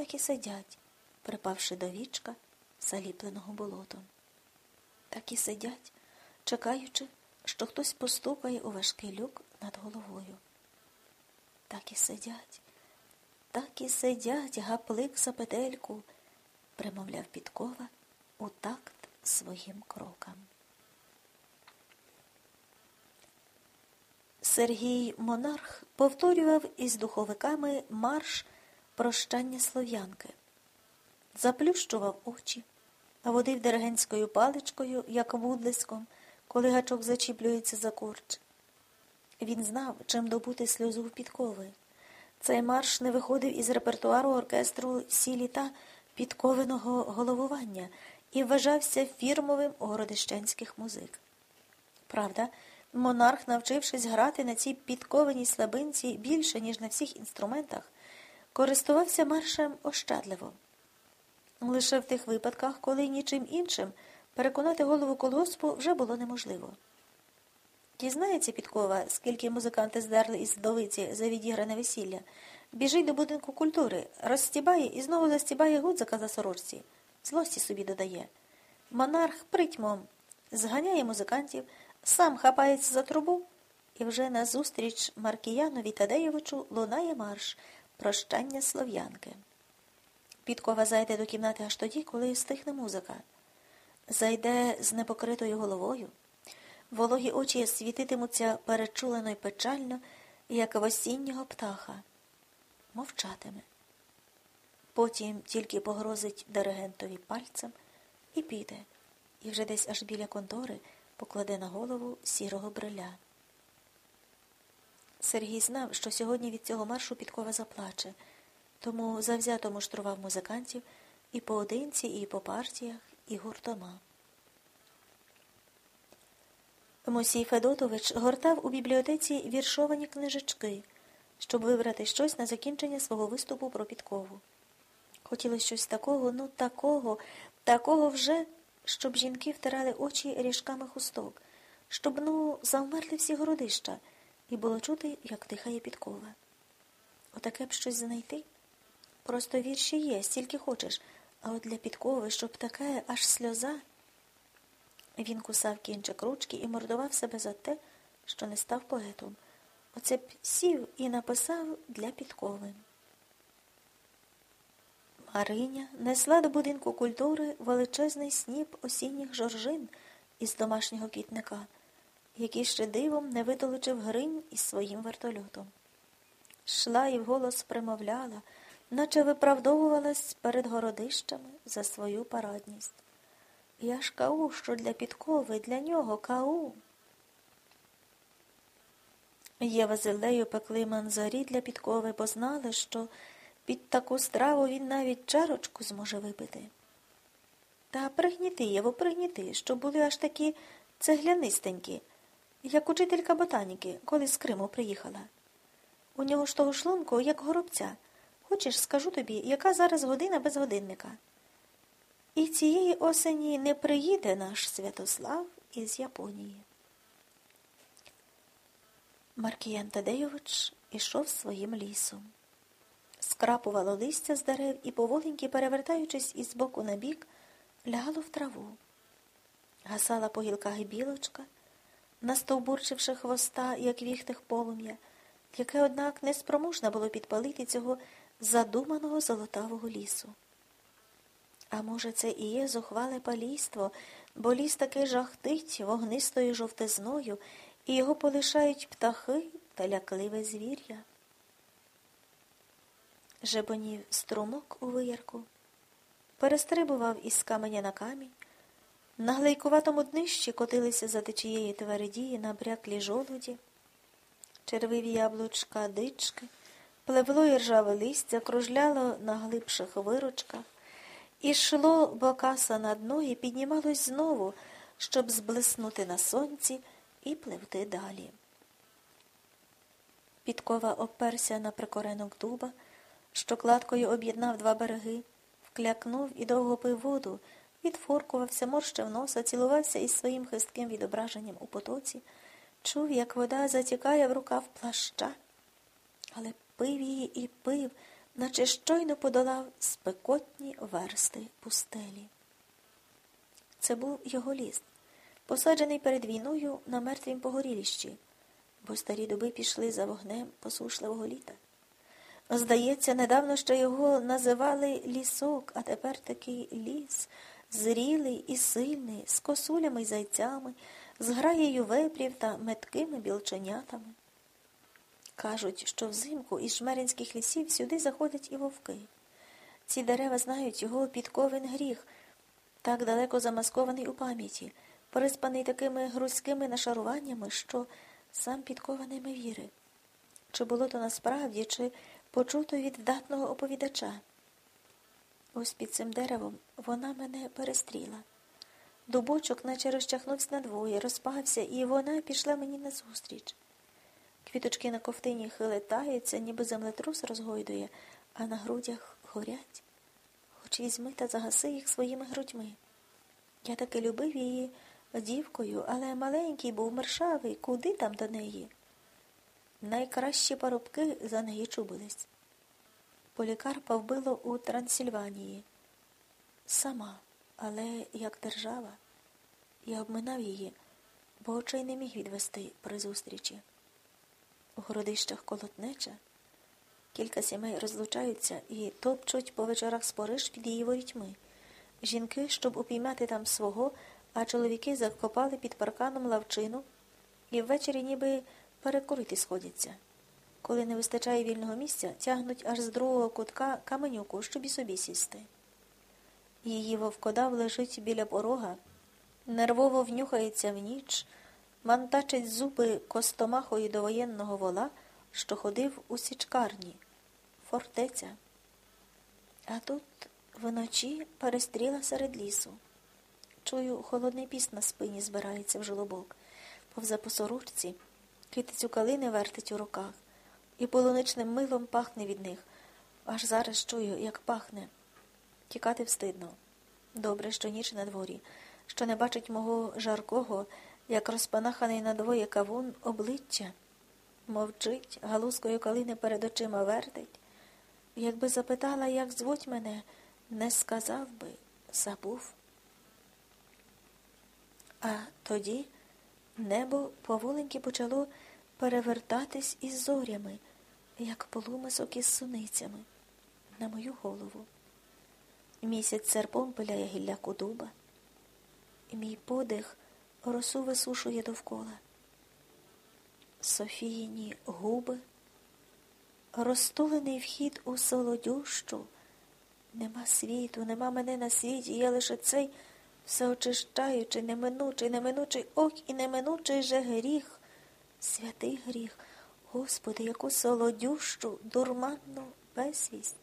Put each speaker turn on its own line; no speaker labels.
так і сидять, припавши до вічка, заліпленого болотом. Так і сидять, чекаючи, що хтось постукає у важкий люк над головою. Так і сидять, так і сидять, гаплик за петельку, примовляв Підкова у такт своїм крокам. Сергій Монарх повторював із духовиками марш прощання слов'янки, заплющував очі, водив диригентською паличкою, як вудлиском, коли гачок зачіплюється за корч. Він знав, чим добути сльозу в підкови. Цей марш не виходив із репертуару оркестру сі літа підковеного головування і вважався фірмовим у городищенських музик. Правда, монарх, навчившись грати на цій підкованій слабинці більше, ніж на всіх інструментах, користувався маршем ощадливо. Лише в тих випадках, коли нічим іншим переконати голову колгоспу вже було неможливо. Дізнається Підкова, скільки музиканти здерли із вдовиці за відігране весілля, біжить до будинку культури, розстібає і знову застібає гудзика за сорочці, злості собі додає. Монарх притьмом зганяє музикантів, сам хапається за трубу, і вже назустріч Маркіянові Тадеєвичу лунає марш прощання слов'янки. Підкова зайде до кімнати аж тоді, коли стихне музика. Зайде з непокритою головою. Вологі очі світитимуться перечулено й печально, як в осіннього птаха. Мовчатиме. Потім тільки погрозить диригентові пальцем і піде, і вже десь аж біля контори покладе на голову сірого бриля. Сергій знав, що сьогодні від цього маршу підкова заплаче, тому завзято муштрував музикантів і поодинці, і по партіях, і гуртома. Мусій Федотович гортав у бібліотеці віршовані книжечки, щоб вибрати щось на закінчення свого виступу про підкову. Хотілося щось такого, ну такого, такого вже, щоб жінки втирали очі ріжками хусток, щоб, ну, завмерли всі городища, і було чути, як дихає підкова. Отаке б щось знайти. Просто вірші є, стільки хочеш, а от для підкови, щоб таке аж сльоза. Він кусав кінчик ручки і мордував себе за те, що не став поетом. Оце б сів і написав для підкови. Мариня несла до будинку культури величезний сніп осінніх жоржин із домашнього квітника, який ще дивом не витолочив гринь із своїм вертольотом. Шла і вголос примовляла, наче виправдовувалась перед городищами за свою парадність. Я ж кау, що для підкови, для нього кау. Єва з Іллею пекли манзарі для підкови, бо знали, що під таку страву він навіть чарочку зможе випити. Та пригніти, Єво, пригніти, щоб були аж такі цеглянистенькі, як учителька ботаніки, коли з Криму приїхала. У нього ж того шлунку, як горобця. Хочеш, скажу тобі, яка зараз година без годинника. І цієї осені не приїде наш Святослав із Японії. Маркіян Тадейович ішов своїм лісом. Скрапувало листя з дерев і, поволеньки, перевертаючись із боку на бік, лягало в траву. Гасала по гілках білочка, настовбурчивши хвоста, як віхтих полум'я, яке, однак, неспроможне було підпалити цього задуманого золотавого лісу. А може, це і є зухвале палійство, бо ліс таки жахтить вогнистою жовтизною, і його полишають птахи та лякливе звір'я. Жебонів струмок у виярку, перестрибував із каменя на камінь, на глейкуватому днищі котилися за течієї твердії набряклі жолуді, червиві яблучка, дички, плевло і ржаве листя, кружляло на глибших виручках. Ішло бокаса на дно і піднімалось знову, щоб зблиснути на сонці і пливти далі. Підкова оперся на прикоренок дуба, що кладкою об'єднав два береги, вклякнув і довго пив воду, відфоркувався, морщив носа, цілувався із своїм хистким відображенням у потоці, чув, як вода затікає в рукав плаща, але пив її і пив наче щойно подолав спекотні версти пустелі. Це був його ліс, посаджений перед війною на мертвім погоріліщі, бо старі доби пішли за вогнем посушливого літа. Здається, недавно ще його називали лісок, а тепер такий ліс, зрілий і сильний, з косулями й зайцями, з граєю вепрів та меткими білченятами. Кажуть, що взимку із жмеринських лісів сюди заходять і вовки. Ці дерева знають його підковин гріх, так далеко замаскований у пам'яті, приспаний такими грузькими нашаруваннями, що сам підкований не віри. Чи було то насправді, чи почуто від вдатного оповідача. Ось під цим деревом вона мене перестріла. Дубочок наче розчахнувся надвоє, розпався, і вона пішла мені назустріч. Квіточки на ковтині хилетаються, ніби землетрус розгойдує, а на грудях горять. Хоч візьми та загаси їх своїми грудьми. Я таки любив її дівкою, але маленький був мершавий, куди там до неї? Найкращі парубки за неї чубились. Полікарпа вбило у Трансильванії. Сама, але як держава. Я обминав її, бо очей не міг відвести при зустрічі. У городищах колотнеча. Кілька сімей розлучаються і топчуть по вечорах спориш під її ворітьми. Жінки, щоб упіймати там свого, а чоловіки закопали під парканом лавчину і ввечері ніби перекурити сходяться. Коли не вистачає вільного місця, тягнуть аж з другого кутка каменюку, щоб і собі сісти. Її вовкодав лежить біля порога, нервово внюхається в ніч, мантачить зуби костомахою до воєнного вола, що ходив у січкарні, фортеця. А тут вночі перестріла серед лісу. Чую, холодний піст на спині збирається в жолобок, повза по сорочці. Китицю калини вертить у руках, і полуничним милом пахне від них. Аж зараз чую, як пахне. Тікати встидно. Добре, що ніч на дворі, що не бачить мого жаркого, як розпанаханий на двоє кавун, обличчя. Мовчить, галузкою калини перед очима вертить. Якби запитала, як звуть мене, не сказав би, забув. А тоді. Небо поволеньки почало перевертатись із зорями, як полумисок із суницями, на мою голову. Місяць серпом пиляє гілляку дуба, мій подих росу висушує довкола. Софіїні губи, розтулений вхід у солодющу, нема світу, нема мене на світі, є лише цей всеочищаючий, неминучий, неминучий ох і неминучий же гріх, святий гріх, Господи, яку солодющу, дурманну безвість.